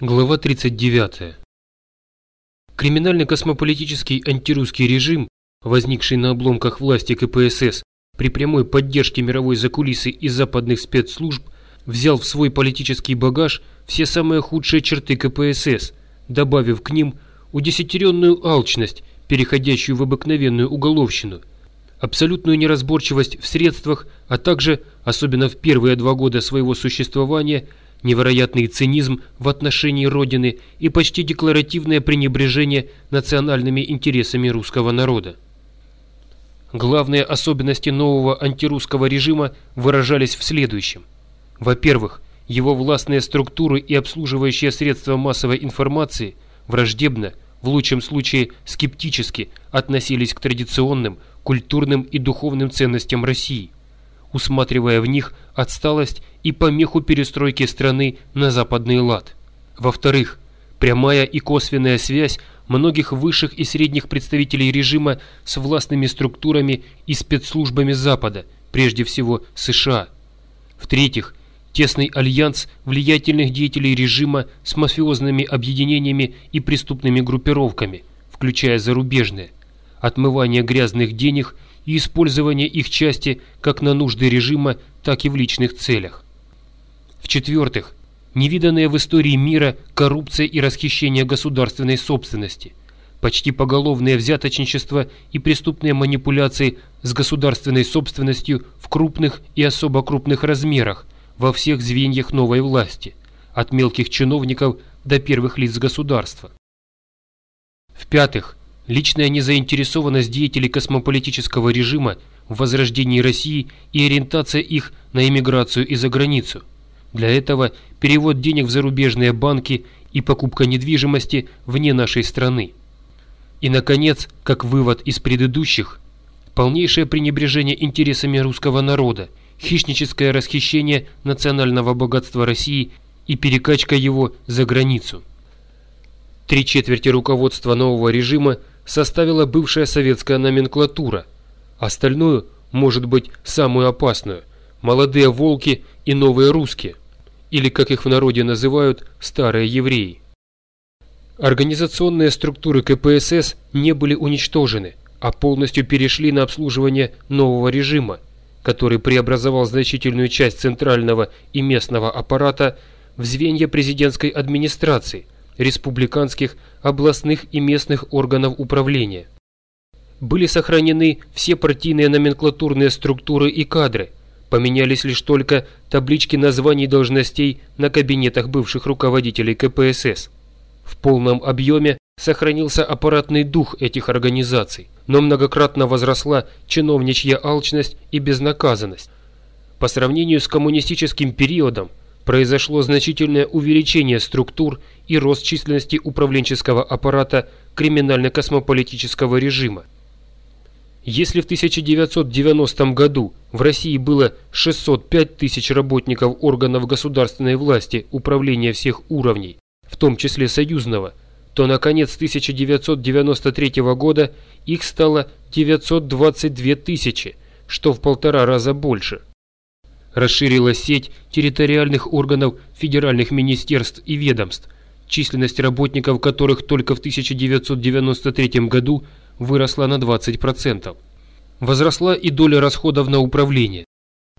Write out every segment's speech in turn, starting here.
Глава 39. Криминальный космополитический антирусский режим, возникший на обломках власти КПСС при прямой поддержке мировой закулисы и западных спецслужб, взял в свой политический багаж все самые худшие черты КПСС, добавив к ним удесятеренную алчность, переходящую в обыкновенную уголовщину, абсолютную неразборчивость в средствах, а также, особенно в первые два года своего существования, невероятный цинизм в отношении Родины и почти декларативное пренебрежение национальными интересами русского народа. Главные особенности нового антирусского режима выражались в следующем. Во-первых, его властные структуры и обслуживающие средства массовой информации враждебно, в лучшем случае скептически относились к традиционным, культурным и духовным ценностям России – усматривая в них отсталость и помеху перестройки страны на западный лад. Во-вторых, прямая и косвенная связь многих высших и средних представителей режима с властными структурами и спецслужбами Запада, прежде всего США. В-третьих, тесный альянс влиятельных деятелей режима с мафиозными объединениями и преступными группировками, включая зарубежные, отмывание грязных денег – и использование их части как на нужды режима, так и в личных целях. В-четвертых, невиданная в истории мира коррупция и расхищение государственной собственности, почти поголовное взяточничество и преступные манипуляции с государственной собственностью в крупных и особо крупных размерах во всех звеньях новой власти, от мелких чиновников до первых лиц государства. В-пятых, личная незаинтересованность деятелей космополитического режима в возрождении России и ориентация их на эмиграцию и за границу. Для этого перевод денег в зарубежные банки и покупка недвижимости вне нашей страны. И, наконец, как вывод из предыдущих, полнейшее пренебрежение интересами русского народа, хищническое расхищение национального богатства России и перекачка его за границу. Три четверти руководства нового режима составила бывшая советская номенклатура. Остальную, может быть, самую опасную – молодые волки и новые русские, или, как их в народе называют, старые евреи. Организационные структуры КПСС не были уничтожены, а полностью перешли на обслуживание нового режима, который преобразовал значительную часть центрального и местного аппарата в звенья президентской администрации – республиканских, областных и местных органов управления. Были сохранены все партийные номенклатурные структуры и кадры, поменялись лишь только таблички названий должностей на кабинетах бывших руководителей КПСС. В полном объеме сохранился аппаратный дух этих организаций, но многократно возросла чиновничья алчность и безнаказанность. По сравнению с коммунистическим периодом произошло значительное увеличение структур и рост численности управленческого аппарата криминально-космополитического режима. Если в 1990 году в России было 605 тысяч работников органов государственной власти управления всех уровней, в том числе союзного, то на конец 1993 года их стало 922 тысячи, что в полтора раза больше расширилась сеть территориальных органов федеральных министерств и ведомств, численность работников которых только в 1993 году выросла на 20%. Возросла и доля расходов на управление.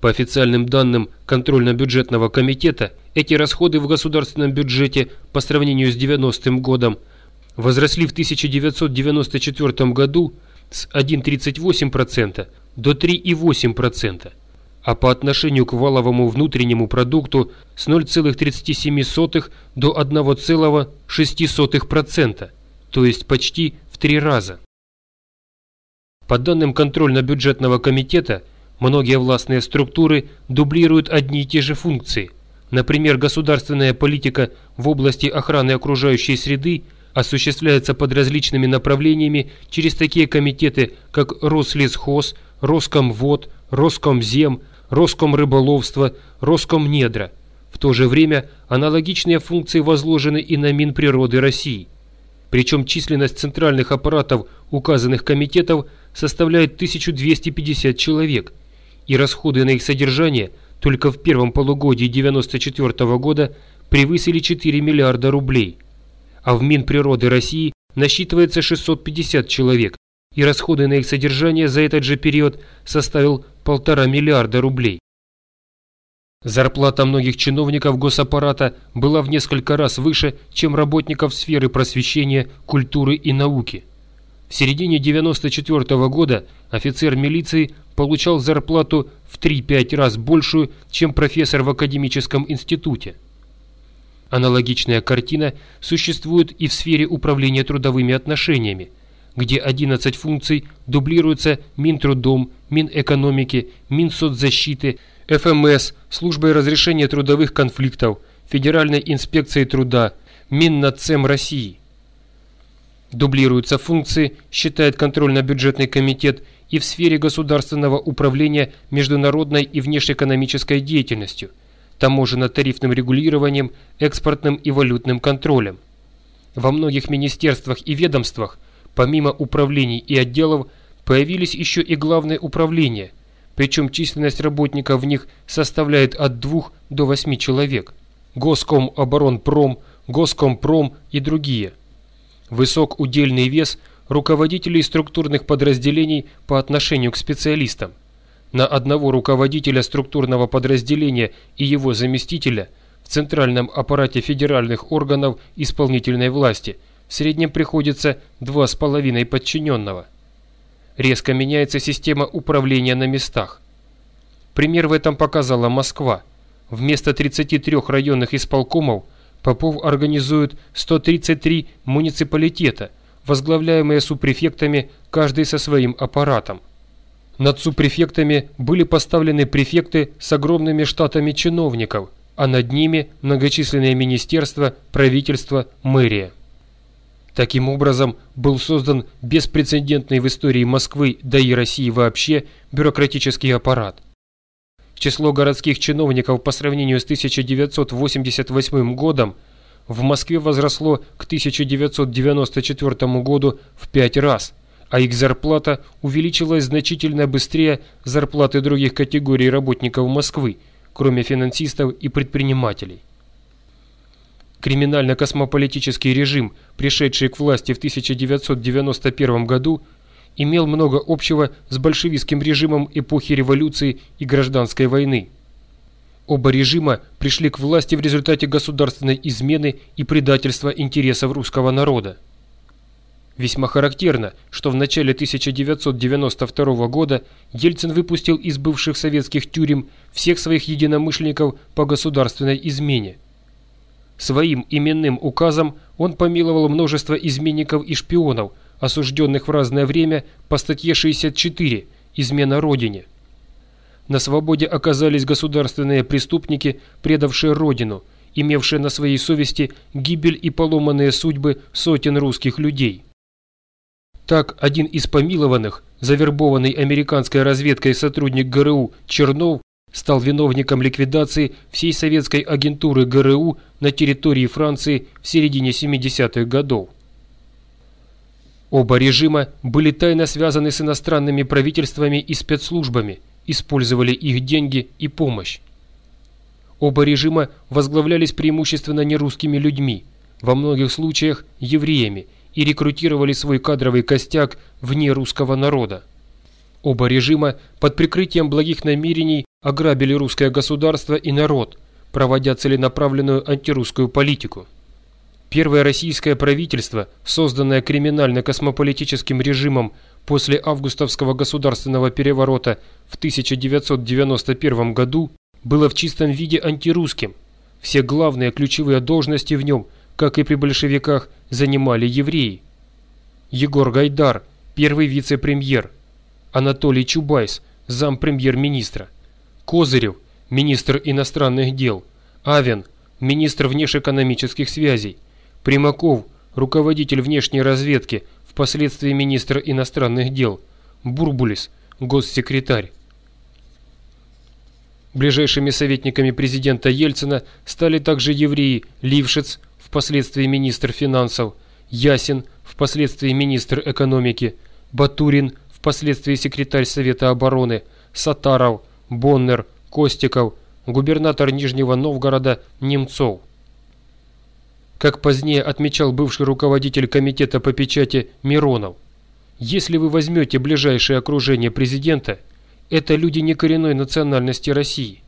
По официальным данным контрольно-бюджетного комитета, эти расходы в государственном бюджете по сравнению с 90-м годом возросли в 1994 году с 1,38% до 3,8% а по отношению к валовому внутреннему продукту с 0,37 до 1,6%, то есть почти в три раза. По данным контрольно-бюджетного комитета, многие властные структуры дублируют одни и те же функции. Например, государственная политика в области охраны окружающей среды осуществляется под различными направлениями через такие комитеты, как Рослесхоз, Роскомвод, Роскомзем, Роскомрыболовство, Роскомнедра. В то же время аналогичные функции возложены и на Минприроды России. Причем численность центральных аппаратов указанных комитетов составляет 1250 человек, и расходы на их содержание только в первом полугодии 1994 года превысили 4 миллиарда рублей, а в Минприроды России насчитывается 650 человек, и расходы на их содержание за этот же период составил полтора миллиарда рублей. Зарплата многих чиновников госаппарата была в несколько раз выше, чем работников сферы просвещения, культуры и науки. В середине 94 -го года офицер милиции получал зарплату в 3-5 раз большую, чем профессор в академическом институте. Аналогичная картина существует и в сфере управления трудовыми отношениями, где 11 функций дублируются Минтрудом, Минэкономики, Минсоцзащиты, ФМС, Службой разрешения трудовых конфликтов, Федеральной инспекцией труда, Миннацем России. Дублируются функции, считает контрольно-бюджетный комитет, и в сфере государственного управления международной и внешнеэкономической деятельностью, таможенно-тарифным регулированием, экспортным и валютным контролем. Во многих министерствах и ведомствах, помимо управлений и отделов, появились еще и главные управления, причем численность работников в них составляет от 2 до 8 человек. Госкомоборонпром, Госкомпром и другие. Высок удельный вес руководителей структурных подразделений по отношению к специалистам. На одного руководителя структурного подразделения и его заместителя в центральном аппарате федеральных органов исполнительной власти в среднем приходится 2,5 подчиненного резко меняется система управления на местах. Пример в этом показала Москва. Вместо 33 районных исполкомов Попов организует 133 муниципалитета, возглавляемые супрефектами, каждый со своим аппаратом. Над супрефектами были поставлены префекты с огромными штатами чиновников, а над ними многочисленные министерства, правительства, мэрия. Таким образом, был создан беспрецедентный в истории Москвы, да и России вообще, бюрократический аппарат. Число городских чиновников по сравнению с 1988 годом в Москве возросло к 1994 году в пять раз, а их зарплата увеличилась значительно быстрее зарплаты других категорий работников Москвы, кроме финансистов и предпринимателей. Криминально-космополитический режим, пришедший к власти в 1991 году, имел много общего с большевистским режимом эпохи революции и гражданской войны. Оба режима пришли к власти в результате государственной измены и предательства интересов русского народа. Весьма характерно, что в начале 1992 года Ельцин выпустил из бывших советских тюрем всех своих единомышленников по государственной измене – Своим именным указом он помиловал множество изменников и шпионов, осужденных в разное время по статье 64 «Измена Родине». На свободе оказались государственные преступники, предавшие Родину, имевшие на своей совести гибель и поломанные судьбы сотен русских людей. Так, один из помилованных, завербованный американской разведкой сотрудник ГРУ Чернов, стал виновником ликвидации всей советской агентуры ГРУ на территории Франции в середине 70-х годов. Оба режима были тайно связаны с иностранными правительствами и спецслужбами, использовали их деньги и помощь. Оба режима возглавлялись преимущественно нерусскими людьми, во многих случаях евреями, и рекрутировали свой кадровый костяк вне русского народа. Оба режима под прикрытием благих намерений ограбили русское государство и народ, проводя целенаправленную антирусскую политику. Первое российское правительство, созданное криминально-космополитическим режимом после августовского государственного переворота в 1991 году, было в чистом виде антирусским. Все главные ключевые должности в нем, как и при большевиках, занимали евреи. Егор Гайдар, первый вице-премьер, Анатолий Чубайс, зампремьер-министра, Козырев, министр иностранных дел, Авен, министр внешэкономических связей, Примаков, руководитель внешней разведки, впоследствии министр иностранных дел, Бурбулис, госсекретарь. Ближайшими советниками президента Ельцина стали также евреи Лившиц, впоследствии министр финансов, Ясин, впоследствии министр экономики, Батурин, впоследствии секретарь Совета обороны, Сатаров, Боннер, Костиков, губернатор Нижнего Новгорода Немцов. Как позднее отмечал бывший руководитель комитета по печати Миронов, если вы возьмете ближайшее окружение президента, это люди некоренной национальности России.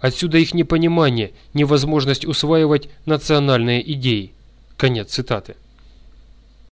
Отсюда их непонимание, невозможность усваивать национальные идеи. Конец цитаты.